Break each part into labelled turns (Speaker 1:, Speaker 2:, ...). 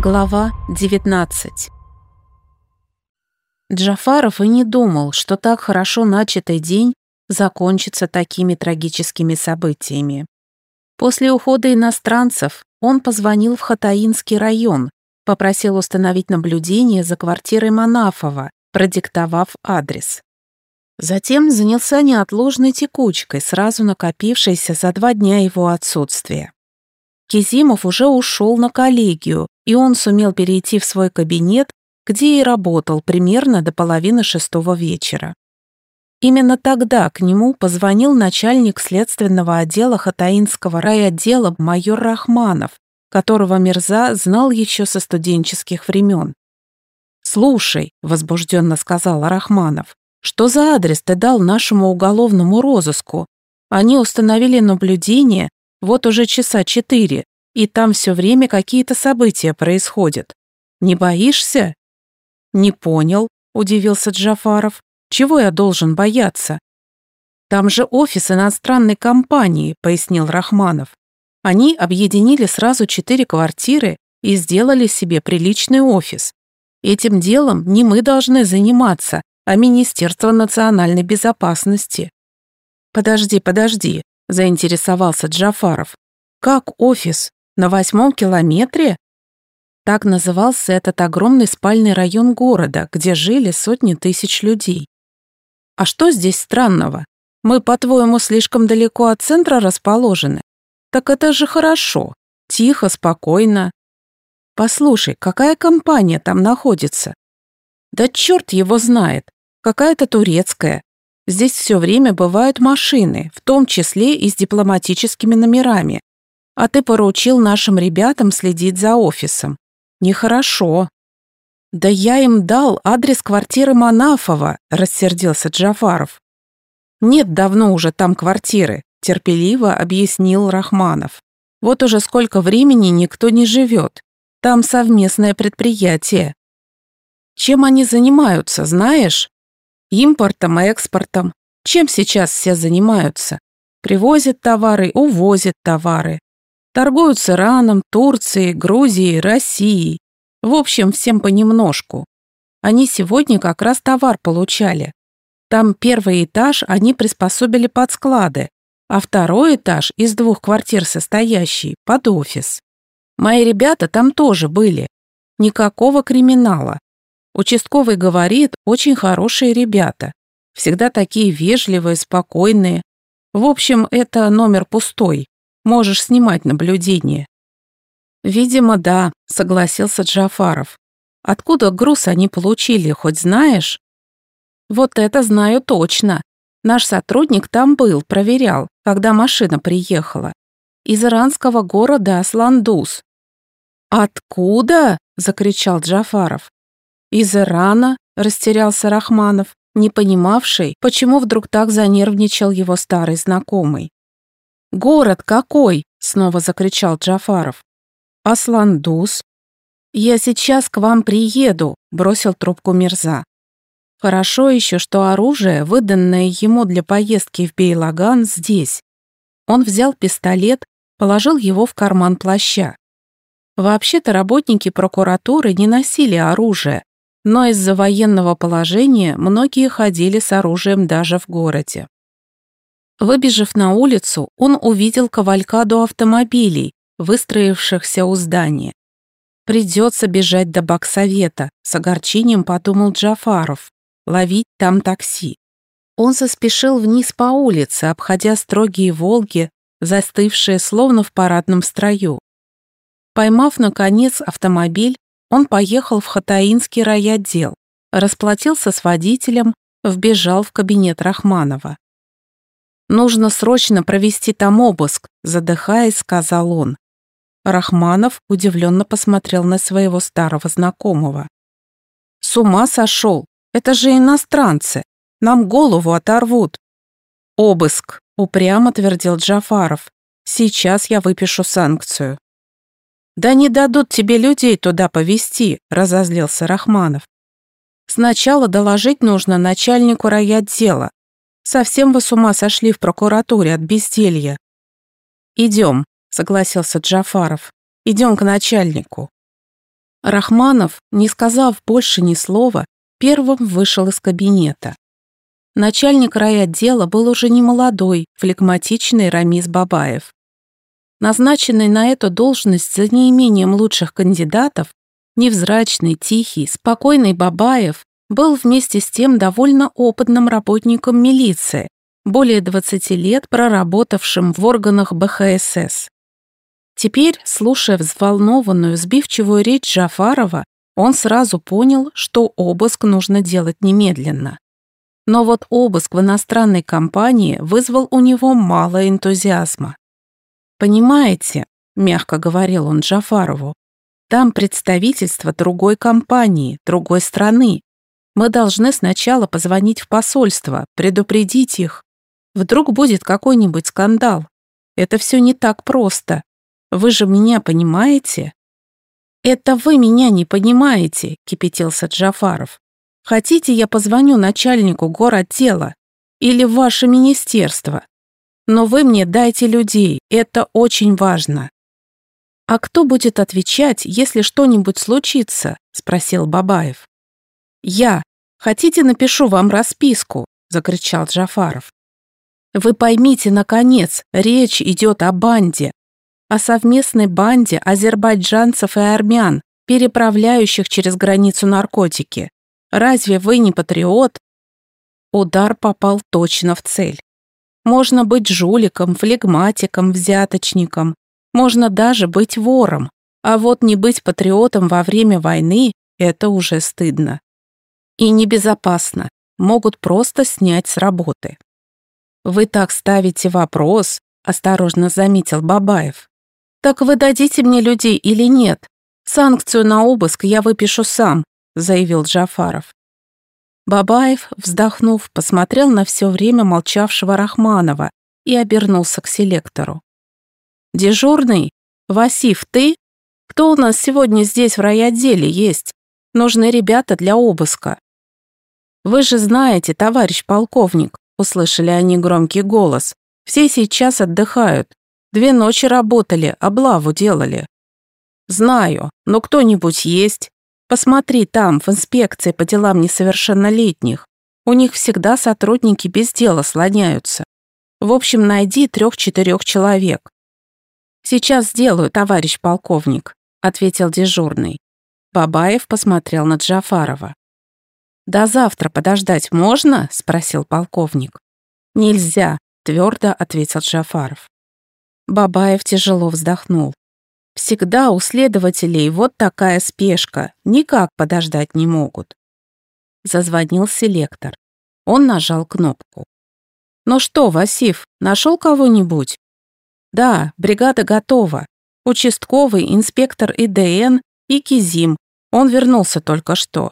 Speaker 1: Глава 19 Джафаров и не думал, что так хорошо начатый день закончится такими трагическими событиями. После ухода иностранцев он позвонил в Хатаинский район, попросил установить наблюдение за квартирой Манафова, продиктовав адрес. Затем занялся неотложной текучкой, сразу накопившейся за два дня его отсутствия. Кизимов уже ушел на коллегию, и он сумел перейти в свой кабинет, где и работал примерно до половины шестого вечера. Именно тогда к нему позвонил начальник следственного отдела Хатаинского райотдела майор Рахманов, которого Мирза знал еще со студенческих времен. «Слушай», — возбужденно сказал Рахманов, «что за адрес ты дал нашему уголовному розыску? Они установили наблюдение вот уже часа четыре, и там все время какие-то события происходят. Не боишься?» «Не понял», — удивился Джафаров. «Чего я должен бояться?» «Там же офис иностранной компании», — пояснил Рахманов. «Они объединили сразу четыре квартиры и сделали себе приличный офис. Этим делом не мы должны заниматься, а Министерство национальной безопасности». «Подожди, подожди», — заинтересовался Джафаров. «Как офис? На восьмом километре?» Так назывался этот огромный спальный район города, где жили сотни тысяч людей. А что здесь странного? Мы, по-твоему, слишком далеко от центра расположены? Так это же хорошо. Тихо, спокойно. Послушай, какая компания там находится? Да черт его знает. Какая-то турецкая. Здесь все время бывают машины, в том числе и с дипломатическими номерами. А ты поручил нашим ребятам следить за офисом. Нехорошо. Да я им дал адрес квартиры Манафова, рассердился Джафаров. Нет давно уже там квартиры, терпеливо объяснил Рахманов. Вот уже сколько времени никто не живет. Там совместное предприятие. Чем они занимаются, знаешь? Импортом и экспортом. Чем сейчас все занимаются? Привозят товары, увозят товары. Торгуют с Ираном, Турцией, Грузией, Россией. В общем, всем понемножку. Они сегодня как раз товар получали. Там первый этаж они приспособили под склады, а второй этаж из двух квартир состоящий под офис. Мои ребята там тоже были. Никакого криминала. Участковый говорит, очень хорошие ребята. Всегда такие вежливые, спокойные. В общем, это номер пустой. Можешь снимать наблюдение». «Видимо, да», — согласился Джафаров. «Откуда груз они получили, хоть знаешь?» «Вот это знаю точно. Наш сотрудник там был, проверял, когда машина приехала. Из иранского города Асландус». «Откуда?» — закричал Джафаров. «Из Ирана», — растерялся Рахманов, не понимавший, почему вдруг так занервничал его старый знакомый. «Город какой?» — снова закричал Джафаров. «Асландус». «Я сейчас к вам приеду», — бросил трубку Мирза. Хорошо еще, что оружие, выданное ему для поездки в Бейлаган, здесь. Он взял пистолет, положил его в карман плаща. Вообще-то работники прокуратуры не носили оружие, но из-за военного положения многие ходили с оружием даже в городе. Выбежав на улицу, он увидел кавалькаду автомобилей, выстроившихся у здания. «Придется бежать до Баксовета», — с огорчением подумал Джафаров, «ловить там такси». Он заспешил вниз по улице, обходя строгие «Волги», застывшие словно в парадном строю. Поймав, наконец, автомобиль, он поехал в Хатаинский райотдел, расплатился с водителем, вбежал в кабинет Рахманова. «Нужно срочно провести там обыск», задыхаясь, сказал он. Рахманов удивленно посмотрел на своего старого знакомого. «С ума сошел! Это же иностранцы! Нам голову оторвут!» «Обыск!» — упрямо твердил Джафаров. «Сейчас я выпишу санкцию». «Да не дадут тебе людей туда повезти», — разозлился Рахманов. «Сначала доложить нужно начальнику райотдела, Совсем вы с ума сошли в прокуратуре от безделья. Идем, согласился Джафаров. Идем к начальнику. Рахманов, не сказав больше ни слова, первым вышел из кабинета. Начальник райотдела был уже не молодой, флегматичный Рамис Бабаев. Назначенный на эту должность за неимением лучших кандидатов, невзрачный, тихий, спокойный Бабаев был вместе с тем довольно опытным работником милиции, более 20 лет проработавшим в органах БХСС. Теперь, слушая взволнованную, сбивчивую речь Джафарова, он сразу понял, что обыск нужно делать немедленно. Но вот обыск в иностранной компании вызвал у него мало энтузиазма. «Понимаете», — мягко говорил он Джафарову, «там представительство другой компании, другой страны. Мы должны сначала позвонить в посольство, предупредить их. Вдруг будет какой-нибудь скандал. Это все не так просто. Вы же меня понимаете?» «Это вы меня не понимаете», — кипятился Джафаров. «Хотите, я позвоню начальнику городдела или в ваше министерство? Но вы мне дайте людей, это очень важно». «А кто будет отвечать, если что-нибудь случится?» — спросил Бабаев. «Я. Хотите, напишу вам расписку?» — закричал Джафаров. «Вы поймите, наконец, речь идет о банде, о совместной банде азербайджанцев и армян, переправляющих через границу наркотики. Разве вы не патриот? Удар попал точно в цель. Можно быть жуликом, флегматиком, взяточником. Можно даже быть вором. А вот не быть патриотом во время войны – это уже стыдно. И небезопасно. Могут просто снять с работы. «Вы так ставите вопрос», – осторожно заметил Бабаев. «Так вы дадите мне людей или нет? Санкцию на обыск я выпишу сам», заявил Джафаров. Бабаев, вздохнув, посмотрел на все время молчавшего Рахманова и обернулся к селектору. «Дежурный? Васиф, ты? Кто у нас сегодня здесь в райотделе есть? Нужны ребята для обыска». «Вы же знаете, товарищ полковник», услышали они громкий голос. «Все сейчас отдыхают. Две ночи работали, облаву делали. Знаю, но кто-нибудь есть? Посмотри там, в инспекции по делам несовершеннолетних. У них всегда сотрудники без дела слоняются. В общем, найди трех-четырех человек. Сейчас сделаю, товарищ полковник, ответил дежурный. Бабаев посмотрел на Джафарова. «До завтра подождать можно?» – спросил полковник. «Нельзя», – твердо ответил Джафаров. Бабаев тяжело вздохнул. Всегда у следователей вот такая спешка, никак подождать не могут. Зазвонил селектор. Он нажал кнопку. «Ну что, Васив, нашел кого-нибудь?» «Да, бригада готова. Участковый, инспектор ИДН и Кизим. Он вернулся только что».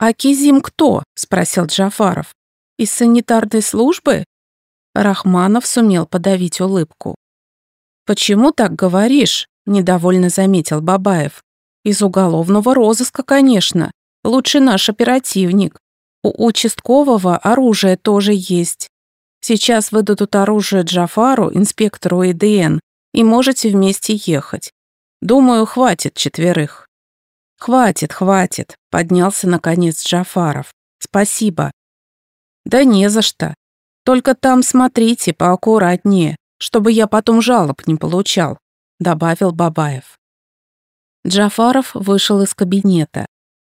Speaker 1: «А Кизим кто?» – спросил Джафаров. «Из санитарной службы?» Рахманов сумел подавить улыбку. «Почему так говоришь?» – недовольно заметил Бабаев. «Из уголовного розыска, конечно. Лучше наш оперативник. У участкового оружие тоже есть. Сейчас выдадут оружие Джафару, инспектору ИДН, и можете вместе ехать. Думаю, хватит четверых». «Хватит, хватит», – поднялся наконец Джафаров. «Спасибо». «Да не за что. Только там смотрите поаккуратнее чтобы я потом жалоб не получал», — добавил Бабаев. Джафаров вышел из кабинета.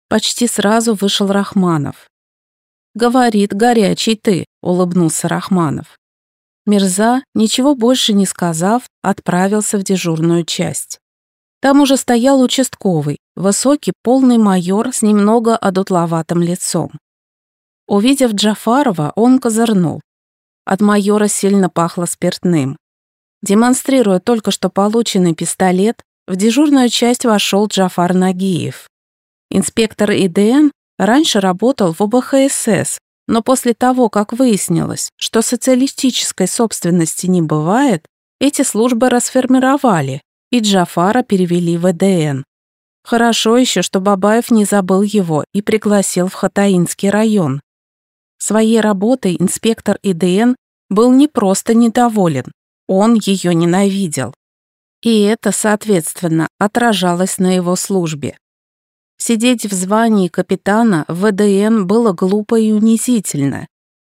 Speaker 1: Почти сразу вышел Рахманов. «Говорит, горячий ты», — улыбнулся Рахманов. Мирза, ничего больше не сказав, отправился в дежурную часть. Там уже стоял участковый, высокий полный майор с немного одутловатым лицом. Увидев Джафарова, он козырнул. От майора сильно пахло спиртным. Демонстрируя только что полученный пистолет, в дежурную часть вошел Джафар Нагиев. Инспектор ИДН раньше работал в ОБХСС, но после того, как выяснилось, что социалистической собственности не бывает, эти службы расформировали, и Джафара перевели в ЭДН. Хорошо еще, что Бабаев не забыл его и пригласил в Хатаинский район. Своей работой инспектор ИДН был не просто недоволен, он ее ненавидел. И это, соответственно, отражалось на его службе. Сидеть в звании капитана в ВДН было глупо и унизительно,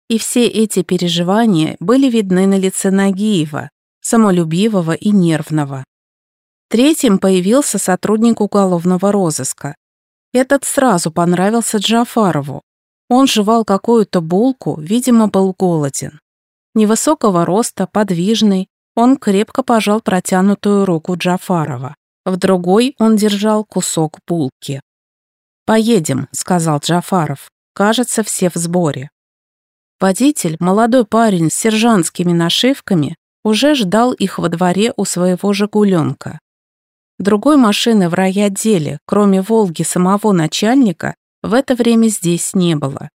Speaker 1: и все эти переживания были видны на лице Нагиева, самолюбивого и нервного. Третьим появился сотрудник уголовного розыска. Этот сразу понравился Джафарову. Он жевал какую-то булку, видимо, был голоден. Невысокого роста, подвижный, он крепко пожал протянутую руку Джафарова. В другой он держал кусок булки. «Поедем», — сказал Джафаров. «Кажется, все в сборе». Водитель, молодой парень с сержантскими нашивками, уже ждал их во дворе у своего «Жигуленка». Другой машины в райотделе, кроме «Волги» самого начальника, в это время здесь не было.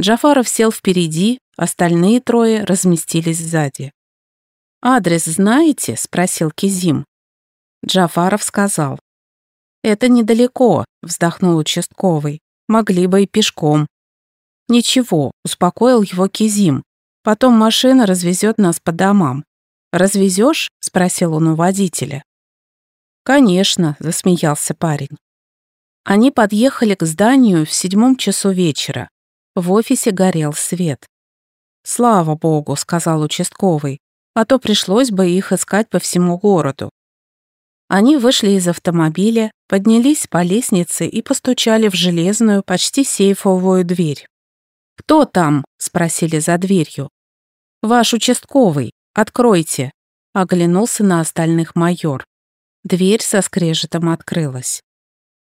Speaker 1: Джафаров сел впереди, остальные трое разместились сзади. «Адрес знаете?» — спросил Кизим. Джафаров сказал. «Это недалеко», — вздохнул участковый. «Могли бы и пешком». «Ничего», — успокоил его Кизим. «Потом машина развезет нас по домам». «Развезешь?» — спросил он у водителя. «Конечно», — засмеялся парень. Они подъехали к зданию в седьмом часу вечера. В офисе горел свет. «Слава богу», — сказал участковый, «а то пришлось бы их искать по всему городу». Они вышли из автомобиля, поднялись по лестнице и постучали в железную, почти сейфовую дверь. «Кто там?» — спросили за дверью. «Ваш участковый. Откройте!» — оглянулся на остальных майор. Дверь со скрежетом открылась.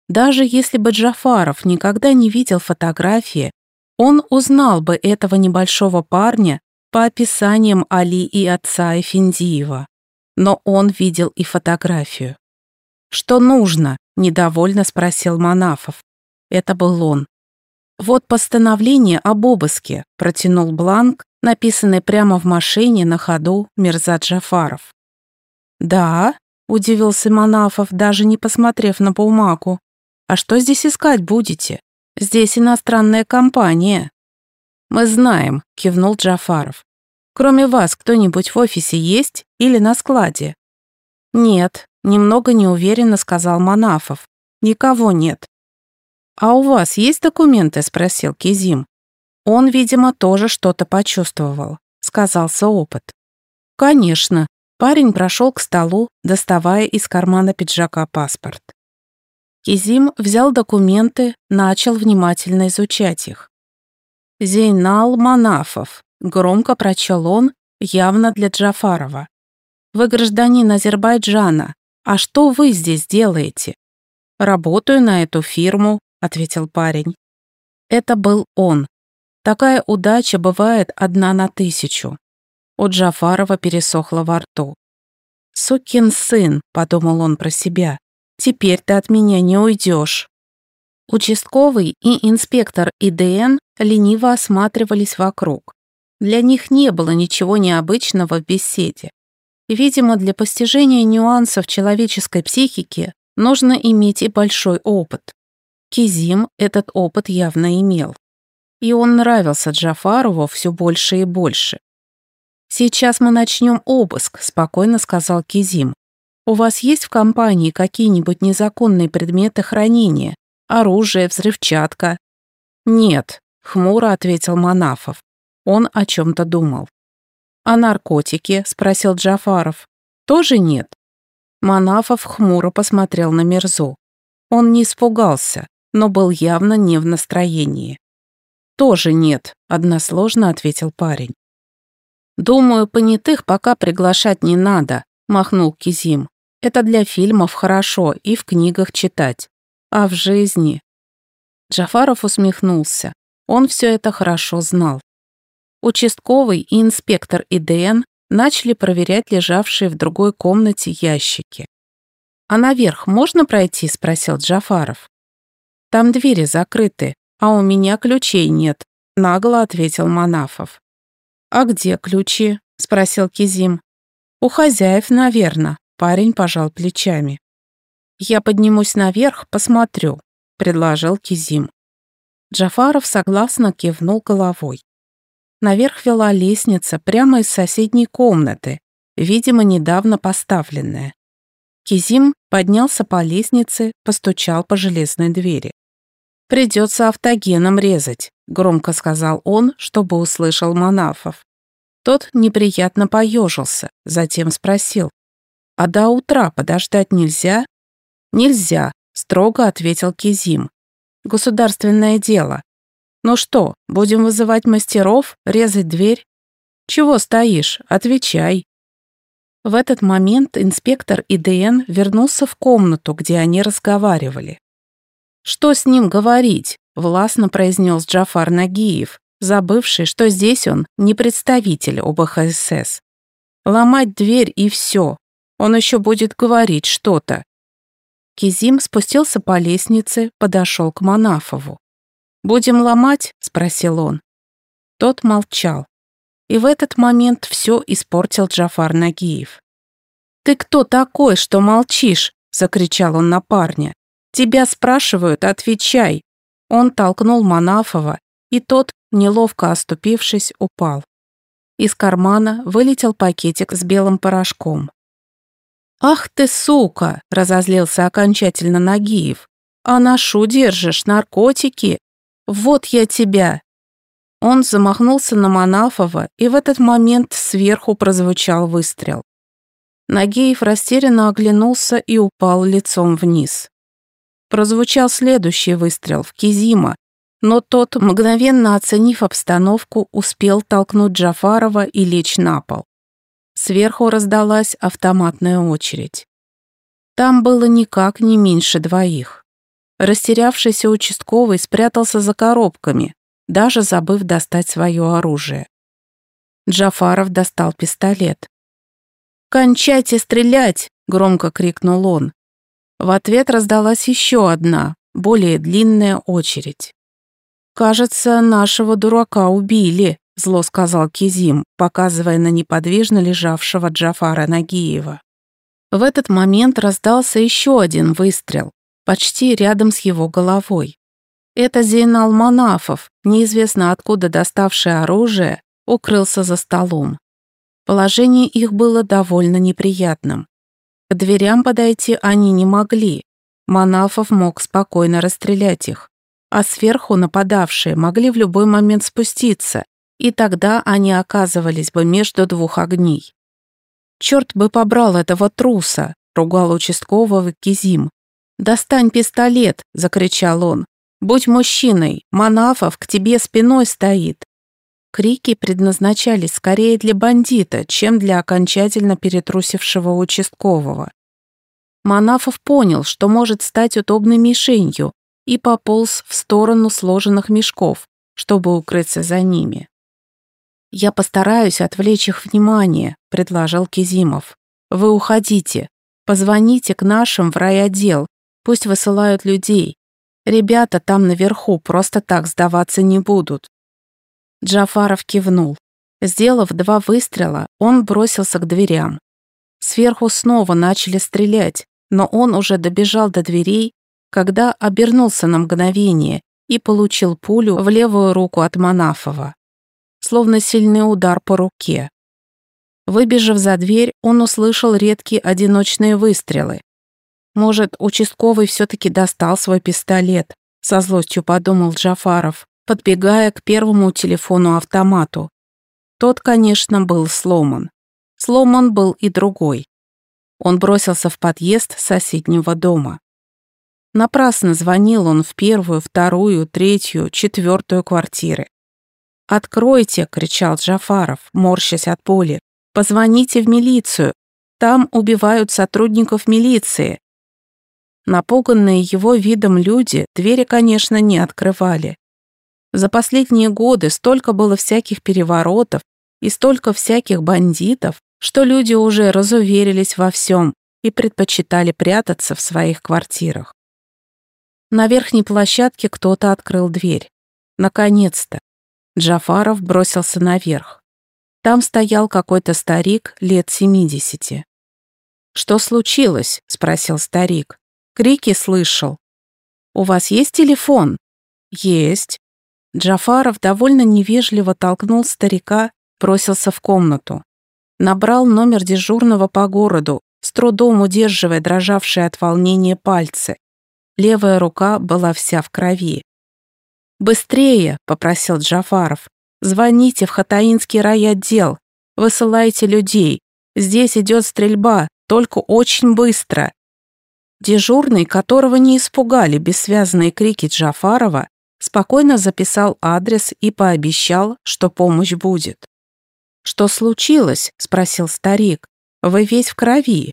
Speaker 1: Даже если бы Джафаров никогда не видел фотографии, он узнал бы этого небольшого парня по описаниям Али и отца Эфендиева. Но он видел и фотографию. «Что нужно?» – недовольно спросил Манафов. Это был он. «Вот постановление об обыске», – протянул бланк, написанный прямо в машине на ходу Мирза Джафаров. «Да?» – удивился Манафов, даже не посмотрев на бумагу. «А что здесь искать будете? Здесь иностранная компания». «Мы знаем», – кивнул Джафаров. «Кроме вас кто-нибудь в офисе есть или на складе?» «Нет», – немного неуверенно сказал Манафов. «Никого нет. «А у вас есть документы?» – спросил Кизим. Он, видимо, тоже что-то почувствовал. Сказался опыт. «Конечно». Парень прошел к столу, доставая из кармана пиджака паспорт. Кизим взял документы, начал внимательно изучать их. «Зейнал Манафов», — громко прочел он, явно для Джафарова. «Вы гражданин Азербайджана. А что вы здесь делаете?» «Работаю на эту фирму», — ответил парень. Это был он. Такая удача бывает одна на тысячу. У Джафарова пересохло во рту. «Сукин сын», — подумал он про себя, — «теперь ты от меня не уйдешь». Участковый и инспектор ИДН лениво осматривались вокруг. Для них не было ничего необычного в беседе. Видимо, для постижения нюансов человеческой психики нужно иметь и большой опыт. Кизим этот опыт явно имел. И он нравился Джафарову все больше и больше. «Сейчас мы начнем обыск», — спокойно сказал Кизим. «У вас есть в компании какие-нибудь незаконные предметы хранения? Оружие, взрывчатка?» «Нет», — хмуро ответил Манафов. Он о чем-то думал. «А наркотики?» — спросил Джафаров. «Тоже нет?» Манафов хмуро посмотрел на Мерзу. Он не испугался но был явно не в настроении. «Тоже нет», — односложно ответил парень. «Думаю, понятых пока приглашать не надо», — махнул Кизим. «Это для фильмов хорошо и в книгах читать. А в жизни...» Джафаров усмехнулся. Он все это хорошо знал. Участковый и инспектор ИДН начали проверять лежавшие в другой комнате ящики. «А наверх можно пройти?» — спросил Джафаров. Там двери закрыты, а у меня ключей нет», — нагло ответил Манафов. «А где ключи?» — спросил Кизим. «У хозяев, наверное», — парень пожал плечами. «Я поднимусь наверх, посмотрю», — предложил Кизим. Джафаров согласно кивнул головой. Наверх вела лестница прямо из соседней комнаты, видимо, недавно поставленная. Кизим поднялся по лестнице, постучал по железной двери. «Придется автогеном резать», — громко сказал он, чтобы услышал Манафов. Тот неприятно поежился, затем спросил. «А до утра подождать нельзя?» «Нельзя», — строго ответил Кизим. «Государственное дело. Ну что, будем вызывать мастеров, резать дверь?» «Чего стоишь? Отвечай». В этот момент инспектор ИДН вернулся в комнату, где они разговаривали. «Что с ним говорить?» — властно произнес Джафар Нагиев, забывший, что здесь он не представитель ОБХСС. «Ломать дверь и все. Он еще будет говорить что-то». Кизим спустился по лестнице, подошел к Манафову. «Будем ломать?» — спросил он. Тот молчал. И в этот момент все испортил Джафар Нагиев. «Ты кто такой, что молчишь?» — закричал он на парня. «Тебя спрашивают, отвечай!» Он толкнул Манафова, и тот, неловко оступившись, упал. Из кармана вылетел пакетик с белым порошком. «Ах ты, сука!» — разозлился окончательно Нагиев. «А ношу держишь наркотики? Вот я тебя!» Он замахнулся на Манафова, и в этот момент сверху прозвучал выстрел. Нагиев растерянно оглянулся и упал лицом вниз. Прозвучал следующий выстрел в Кизима, но тот, мгновенно оценив обстановку, успел толкнуть Джафарова и лечь на пол. Сверху раздалась автоматная очередь. Там было никак не меньше двоих. Растерявшийся участковый спрятался за коробками, даже забыв достать свое оружие. Джафаров достал пистолет. «Кончайте стрелять!» — громко крикнул он. В ответ раздалась еще одна, более длинная очередь. «Кажется, нашего дурака убили», — зло сказал Кизим, показывая на неподвижно лежавшего Джафара Нагиева. В этот момент раздался еще один выстрел, почти рядом с его головой. Это Зейнал Манафов, неизвестно откуда доставший оружие, укрылся за столом. Положение их было довольно неприятным. К дверям подойти они не могли. Манафов мог спокойно расстрелять их. А сверху нападавшие могли в любой момент спуститься, и тогда они оказывались бы между двух огней. «Черт бы побрал этого труса!» — ругал участкового Кизим. «Достань пистолет!» — закричал он. Будь мужчиной, Манафов к тебе спиной стоит. Крики предназначались скорее для бандита, чем для окончательно перетрусившего участкового. Манафов понял, что может стать удобной мишенью, и пополз в сторону сложенных мешков, чтобы укрыться за ними. «Я постараюсь отвлечь их внимание», — предложил Кизимов. «Вы уходите. Позвоните к нашим в райотдел. Пусть высылают людей. Ребята там наверху просто так сдаваться не будут. Джафаров кивнул. Сделав два выстрела, он бросился к дверям. Сверху снова начали стрелять, но он уже добежал до дверей, когда обернулся на мгновение и получил пулю в левую руку от Манафова. Словно сильный удар по руке. Выбежав за дверь, он услышал редкие одиночные выстрелы. Может, участковый все-таки достал свой пистолет, со злостью подумал Джафаров, подбегая к первому телефону-автомату. Тот, конечно, был сломан. Сломан был и другой. Он бросился в подъезд соседнего дома. Напрасно звонил он в первую, вторую, третью, четвертую квартиры. «Откройте!» — кричал Джафаров, морщась от боли. «Позвоните в милицию! Там убивают сотрудников милиции!» Напуганные его видом люди двери, конечно, не открывали. За последние годы столько было всяких переворотов и столько всяких бандитов, что люди уже разуверились во всем и предпочитали прятаться в своих квартирах. На верхней площадке кто-то открыл дверь. Наконец-то. Джафаров бросился наверх. Там стоял какой-то старик лет семидесяти. «Что случилось?» — спросил старик. Крики слышал. «У вас есть телефон?» «Есть». Джафаров довольно невежливо толкнул старика, бросился в комнату. Набрал номер дежурного по городу, с трудом удерживая дрожавшие от волнения пальцы. Левая рука была вся в крови. «Быстрее!» — попросил Джафаров. «Звоните в Хатаинский райотдел. Высылайте людей. Здесь идет стрельба, только очень быстро». Дежурный, которого не испугали бессвязные крики Джафарова, спокойно записал адрес и пообещал, что помощь будет. «Что случилось?» — спросил старик. «Вы весь в крови».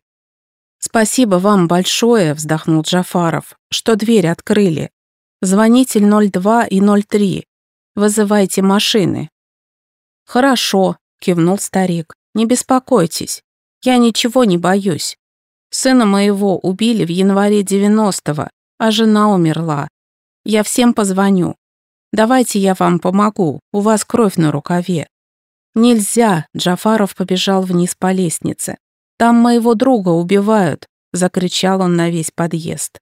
Speaker 1: «Спасибо вам большое», — вздохнул Джафаров, «что дверь открыли. Звоните 02 и 03. Вызывайте машины». «Хорошо», — кивнул старик. «Не беспокойтесь. Я ничего не боюсь. Сына моего убили в январе 90-го, а жена умерла. Я всем позвоню. Давайте я вам помогу, у вас кровь на рукаве». «Нельзя!» — Джафаров побежал вниз по лестнице. «Там моего друга убивают!» — закричал он на весь подъезд.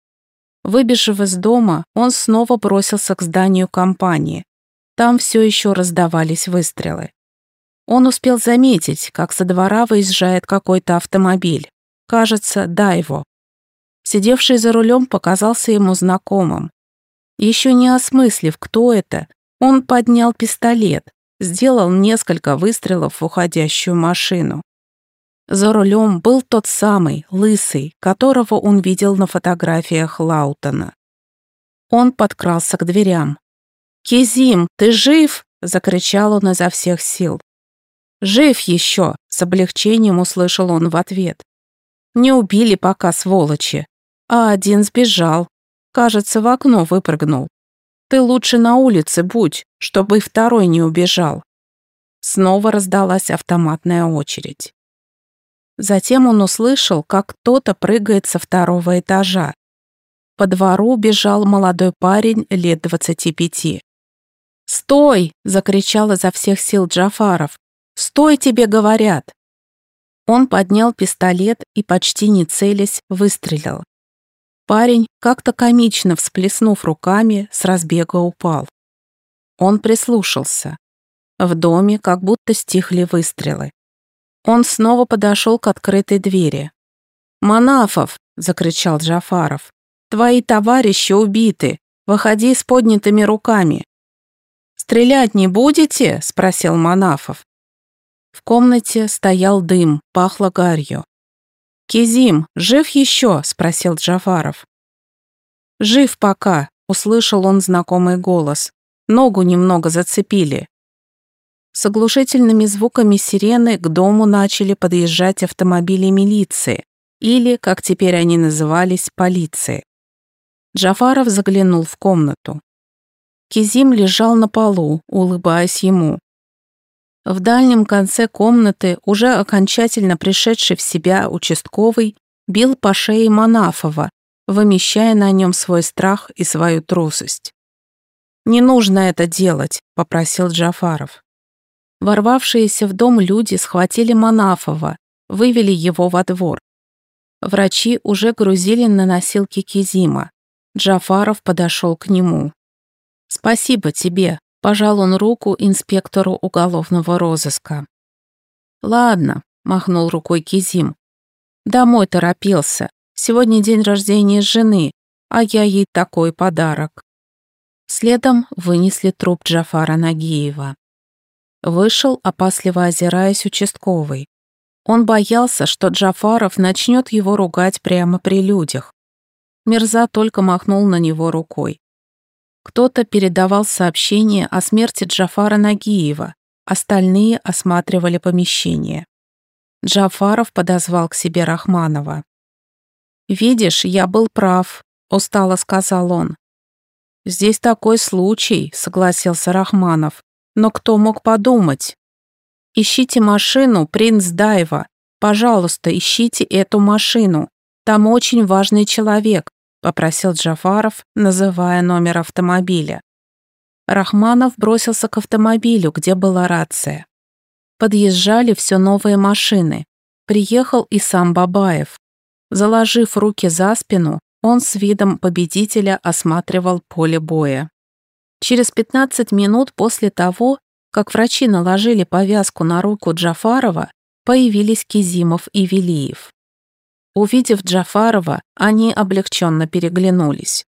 Speaker 1: Выбежав из дома, он снова бросился к зданию компании. Там все еще раздавались выстрелы. Он успел заметить, как со двора выезжает какой-то автомобиль. Кажется, Дайво. Сидевший за рулем показался ему знакомым. Еще не осмыслив, кто это, он поднял пистолет, сделал несколько выстрелов в уходящую машину. За рулем был тот самый, лысый, которого он видел на фотографиях Лаутона. Он подкрался к дверям. «Кизим, ты жив?» — закричал он изо всех сил. «Жив еще!» — с облегчением услышал он в ответ. «Не убили пока, сволочи, а один сбежал. Кажется, в окно выпрыгнул. Ты лучше на улице будь, чтобы и второй не убежал». Снова раздалась автоматная очередь. Затем он услышал, как кто-то прыгает со второго этажа. По двору бежал молодой парень лет двадцати пяти. «Стой!» — закричал изо всех сил Джафаров. «Стой, тебе говорят!» Он поднял пистолет и, почти не целясь, выстрелил. Парень, как-то комично всплеснув руками, с разбега упал. Он прислушался. В доме как будто стихли выстрелы. Он снова подошел к открытой двери. «Манафов!» — закричал Джафаров. «Твои товарищи убиты! Выходи с поднятыми руками!» «Стрелять не будете?» — спросил Манафов. В комнате стоял дым, пахло гарью. «Кизим, жив еще?» — спросил Джафаров. «Жив пока», — услышал он знакомый голос. «Ногу немного зацепили». С оглушительными звуками сирены к дому начали подъезжать автомобили милиции, или, как теперь они назывались, полиции. Джафаров заглянул в комнату. Кизим лежал на полу, улыбаясь ему. В дальнем конце комнаты, уже окончательно пришедший в себя участковый, бил по шее Манафова, вымещая на нем свой страх и свою трусость. «Не нужно это делать», — попросил Джафаров. Ворвавшиеся в дом люди схватили Манафова, вывели его во двор. Врачи уже грузили на носилки Кизима. Джафаров подошел к нему. «Спасибо тебе», — пожал он руку инспектору уголовного розыска. «Ладно», — махнул рукой Кизим. «Домой торопился. Сегодня день рождения жены, а я ей такой подарок». Следом вынесли труп Джафара Нагиева. Вышел, опасливо озираясь, участковый. Он боялся, что Джафаров начнет его ругать прямо при людях. Мирза только махнул на него рукой. Кто-то передавал сообщение о смерти Джафара Нагиева, остальные осматривали помещение. Джафаров подозвал к себе Рахманова. «Видишь, я был прав», — устало сказал он. «Здесь такой случай», — согласился Рахманов. Но кто мог подумать? Ищите машину, принц Дайва. Пожалуйста, ищите эту машину. Там очень важный человек, попросил Джафаров, называя номер автомобиля. Рахманов бросился к автомобилю, где была рация. Подъезжали все новые машины. Приехал и сам Бабаев. Заложив руки за спину, он с видом победителя осматривал поле боя. Через 15 минут после того, как врачи наложили повязку на руку Джафарова, появились Кизимов и Велиев. Увидев Джафарова, они облегченно переглянулись.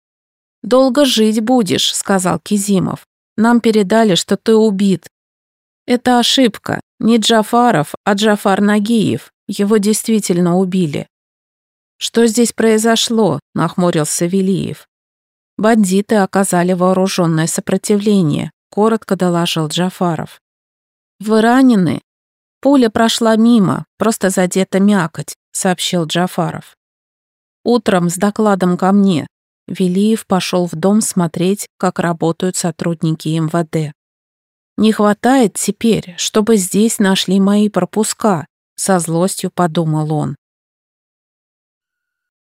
Speaker 1: «Долго жить будешь», — сказал Кизимов. «Нам передали, что ты убит». «Это ошибка. Не Джафаров, а Джафар Нагиев. Его действительно убили». «Что здесь произошло?» — нахмурился Велиев. «Бандиты оказали вооруженное сопротивление», — коротко доложил Джафаров. «Вы ранены?» «Пуля прошла мимо, просто задета мякоть», — сообщил Джафаров. «Утром с докладом ко мне». Велиев пошел в дом смотреть, как работают сотрудники МВД. «Не хватает теперь, чтобы здесь нашли мои пропуска», — со злостью подумал он.